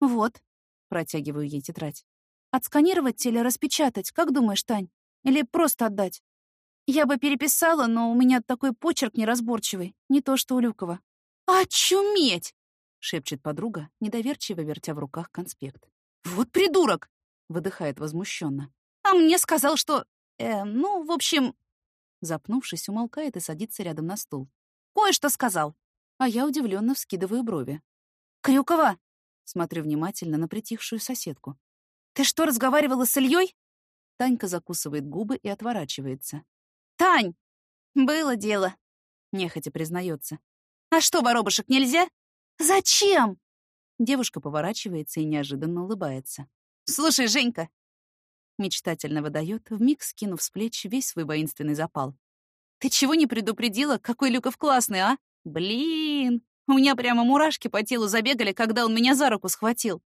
«Вот». Протягиваю ей тетрадь. «Отсканировать или распечатать, как думаешь, Тань? Или просто отдать?» Я бы переписала, но у меня такой почерк неразборчивый, не то что у Люкова. «Очуметь!» — шепчет подруга, недоверчиво вертя в руках конспект. «Вот придурок!» — выдыхает возмущенно. «А мне сказал, что... Э, ну, в общем...» Запнувшись, умолкает и садится рядом на стул. «Кое-что сказал!» А я удивленно вскидываю брови. «Крюкова!» — смотрю внимательно на притихшую соседку. «Ты что, разговаривала с Ильей?» Танька закусывает губы и отворачивается. «Тань!» «Было дело», — нехотя признается. «А что, воробушек, нельзя?» «Зачем?» Девушка поворачивается и неожиданно улыбается. «Слушай, Женька!» Мечтательно выдает, вмиг скинув с плеч весь свой воинственный запал. «Ты чего не предупредила, какой Люков классный, а? Блин! У меня прямо мурашки по телу забегали, когда он меня за руку схватил.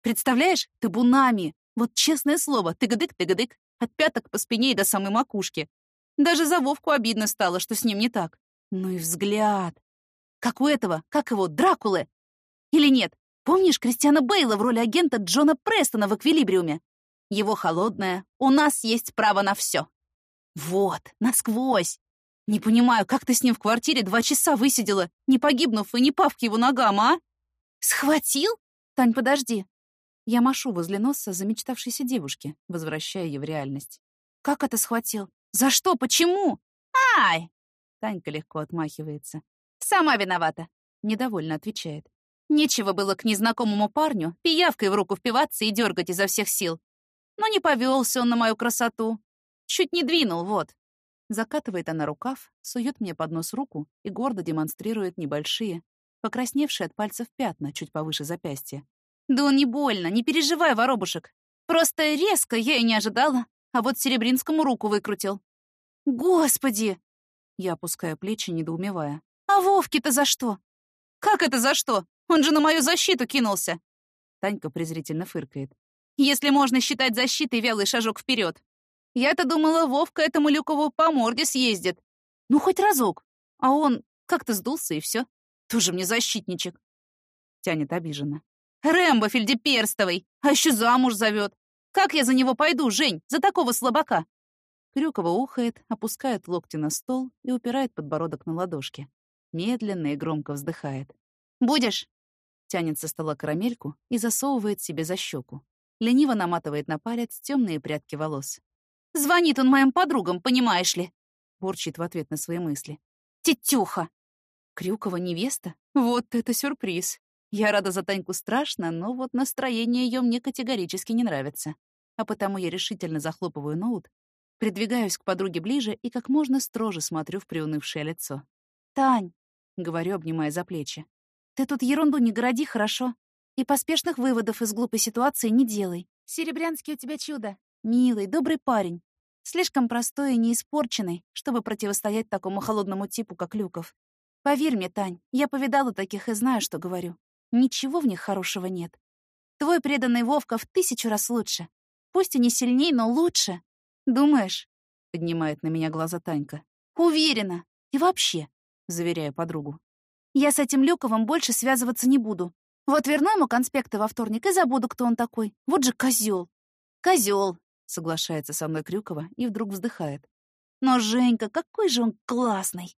Представляешь, табунами! Вот честное слово, тыгадык-тыгадык, от пяток по спине и до самой макушки. Даже за Вовку обидно стало, что с ним не так. Ну и взгляд. Как у этого, как его, Дракулы. Или нет? Помнишь Кристиана Бейла в роли агента Джона Престона в «Эквилибриуме»? Его холодное «У нас есть право на все». Вот, насквозь. Не понимаю, как ты с ним в квартире два часа высидела, не погибнув и не пав к его ногам, а? Схватил? Тань, подожди. Я машу возле носа замечтавшейся девушки, возвращая ее в реальность. Как это схватил? За что? Почему? Ай! Танька легко отмахивается. Сама виновата. Недовольно отвечает. Нечего было к незнакомому парню пиявкой в руку впиваться и дергать изо всех сил. Но не повелся он на мою красоту. Чуть не двинул, вот. Закатывает она рукав, сует мне под нос руку и гордо демонстрирует небольшие, покрасневшие от пальцев пятна чуть повыше запястья. «Да он не больно, не переживай, воробушек. Просто резко я и не ожидала, а вот Серебринскому руку выкрутил». «Господи!» Я опускаю плечи, недоумевая. «А Вовке-то за что?» «Как это за что? Он же на мою защиту кинулся!» Танька презрительно фыркает. «Если можно считать защитой вялый шажок вперед. Я-то думала, Вовка этому Люкову по морде съездит. Ну, хоть разок. А он как-то сдулся, и все. Тоже мне защитничек. Тянет обиженно. Рэмбо Фельдеперстовый, а еще замуж зовет. Как я за него пойду, Жень, за такого слабака? Крюкова ухает, опускает локти на стол и упирает подбородок на ладошки. Медленно и громко вздыхает. «Будешь?» Тянет со стола карамельку и засовывает себе за щеку. Лениво наматывает на палец темные прядки волос. Звонит он моим подругам, понимаешь ли?» Бурчит в ответ на свои мысли. «Тетюха!» Крюкова невеста? Вот это сюрприз. Я рада за Таньку страшно, но вот настроение ее мне категорически не нравится. А потому я решительно захлопываю ноут, придвигаюсь к подруге ближе и как можно строже смотрю в приунывшее лицо. «Тань!» — говорю, обнимая за плечи. «Ты тут ерунду не городи, хорошо? И поспешных выводов из глупой ситуации не делай. Серебрянский у тебя чудо. Милый, добрый парень. Слишком простой и неиспорченный, чтобы противостоять такому холодному типу, как Люков. Поверь мне, Тань, я повидала таких и знаю, что говорю. Ничего в них хорошего нет. Твой преданный Вовка в тысячу раз лучше. Пусть и не сильней, но лучше. Думаешь? Поднимает на меня глаза Танька. Уверена. И вообще, заверяю подругу. Я с этим Люковым больше связываться не буду. Вот верну ему конспекты во вторник и забуду, кто он такой. Вот же козел. Козел, Соглашается со мной Крюкова и вдруг вздыхает. Но Женька, какой же он классный!